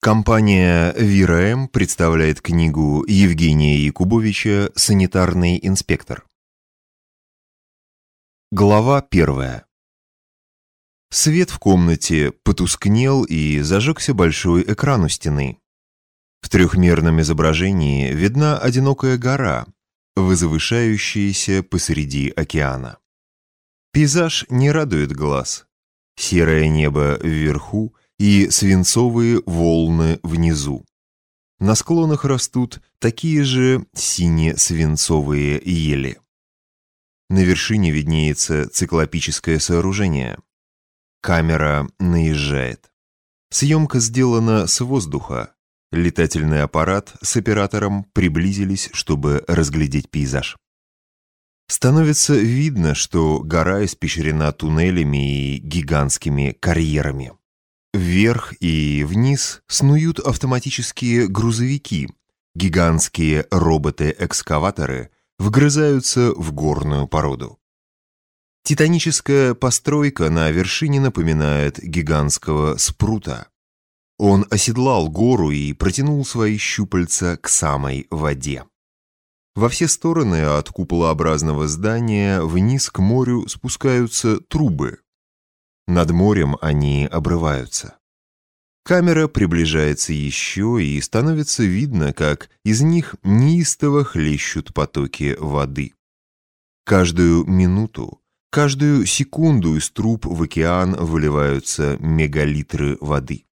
Компания «Вира-М» представляет книгу Евгения Якубовича «Санитарный инспектор». Глава первая. Свет в комнате потускнел и зажегся большой экран у стены. В трехмерном изображении видна одинокая гора, возвышающаяся посреди океана. Пейзаж не радует глаз. Серое небо вверху – и свинцовые волны внизу. На склонах растут такие же сине-свинцовые ели. На вершине виднеется циклопическое сооружение. Камера наезжает. Съемка сделана с воздуха. Летательный аппарат с оператором приблизились, чтобы разглядеть пейзаж. Становится видно, что гора испещрена туннелями и гигантскими карьерами. Вверх и вниз снуют автоматические грузовики. Гигантские роботы-экскаваторы вгрызаются в горную породу. Титаническая постройка на вершине напоминает гигантского спрута. Он оседлал гору и протянул свои щупальца к самой воде. Во все стороны от куполообразного здания вниз к морю спускаются трубы, над морем они обрываются. Камера приближается еще, и становится видно, как из них неистово хлещут потоки воды. Каждую минуту, каждую секунду из труб в океан выливаются мегалитры воды.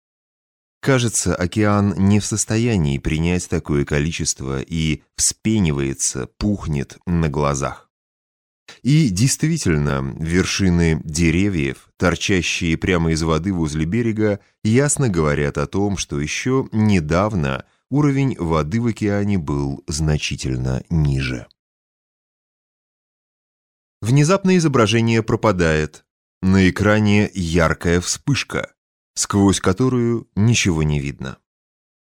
Кажется, океан не в состоянии принять такое количество и вспенивается, пухнет на глазах. И действительно, вершины деревьев, торчащие прямо из воды возле берега, ясно говорят о том, что еще недавно уровень воды в океане был значительно ниже. Внезапно изображение пропадает. На экране яркая вспышка, сквозь которую ничего не видно.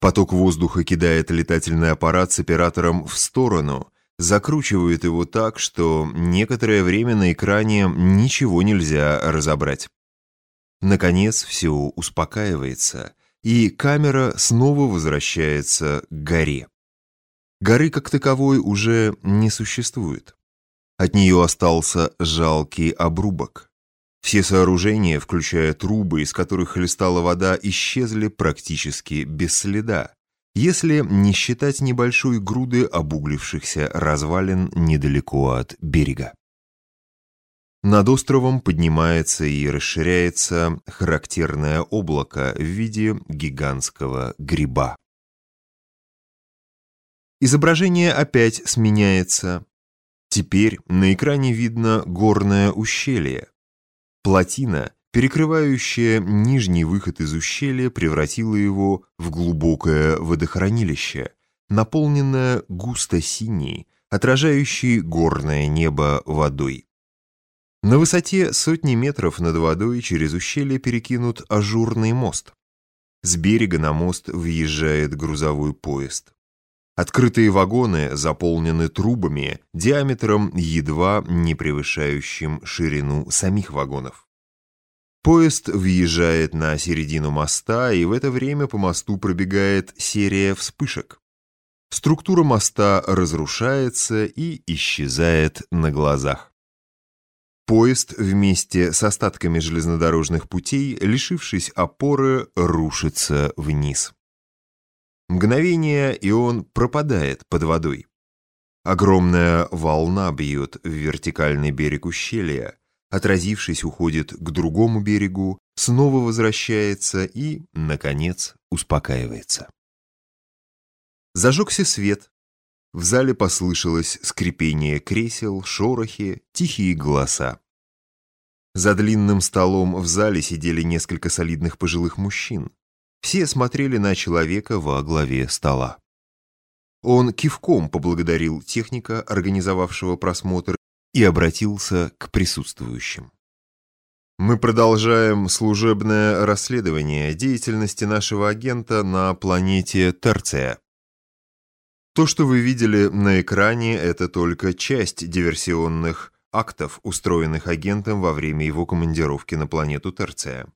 Поток воздуха кидает летательный аппарат с оператором в сторону, закручивают его так, что некоторое время на экране ничего нельзя разобрать. Наконец все успокаивается, и камера снова возвращается к горе. Горы как таковой уже не существует. От нее остался жалкий обрубок. Все сооружения, включая трубы, из которых хлестала вода, исчезли практически без следа если не считать небольшой груды обуглившихся развалин недалеко от берега. Над островом поднимается и расширяется характерное облако в виде гигантского гриба. Изображение опять сменяется. Теперь на экране видно горное ущелье. Плотина перекрывающая нижний выход из ущелья превратила его в глубокое водохранилище, наполненное густо-синей, отражающей горное небо водой. На высоте сотни метров над водой через ущелье перекинут ажурный мост. С берега на мост въезжает грузовой поезд. Открытые вагоны заполнены трубами диаметром едва не превышающим ширину самих вагонов. Поезд въезжает на середину моста, и в это время по мосту пробегает серия вспышек. Структура моста разрушается и исчезает на глазах. Поезд вместе с остатками железнодорожных путей, лишившись опоры, рушится вниз. Мгновение, и он пропадает под водой. Огромная волна бьет в вертикальный берег ущелья, отразившись, уходит к другому берегу, снова возвращается и, наконец, успокаивается. Зажегся свет. В зале послышалось скрипение кресел, шорохи, тихие голоса. За длинным столом в зале сидели несколько солидных пожилых мужчин. Все смотрели на человека во главе стола. Он кивком поблагодарил техника, организовавшего просмотр, и обратился к присутствующим. Мы продолжаем служебное расследование деятельности нашего агента на планете Терция. То, что вы видели на экране, это только часть диверсионных актов, устроенных агентом во время его командировки на планету Терция.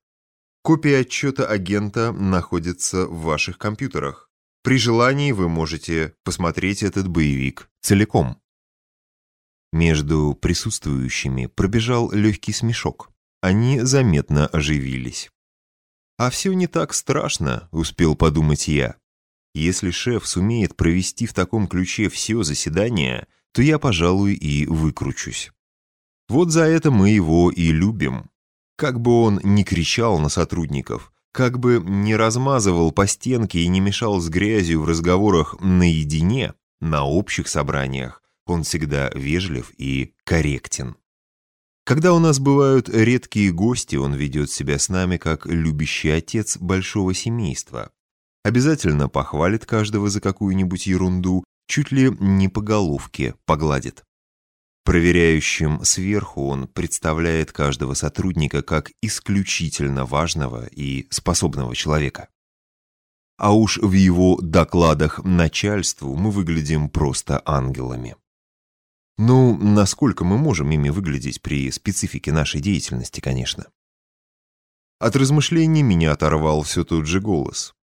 Копия отчета агента находится в ваших компьютерах. При желании вы можете посмотреть этот боевик целиком. Между присутствующими пробежал легкий смешок. Они заметно оживились. «А все не так страшно», — успел подумать я. «Если шеф сумеет провести в таком ключе все заседание, то я, пожалуй, и выкручусь. Вот за это мы его и любим. Как бы он ни кричал на сотрудников, как бы не размазывал по стенке и не мешал с грязью в разговорах наедине, на общих собраниях, он всегда вежлив и корректен. Когда у нас бывают редкие гости, он ведет себя с нами как любящий отец большого семейства. Обязательно похвалит каждого за какую-нибудь ерунду, чуть ли не по головке погладит. Проверяющим сверху он представляет каждого сотрудника как исключительно важного и способного человека. А уж в его докладах начальству мы выглядим просто ангелами. Ну, насколько мы можем ими выглядеть при специфике нашей деятельности, конечно. От размышлений меня оторвал все тот же голос.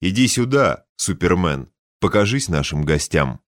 «Иди сюда, Супермен, покажись нашим гостям».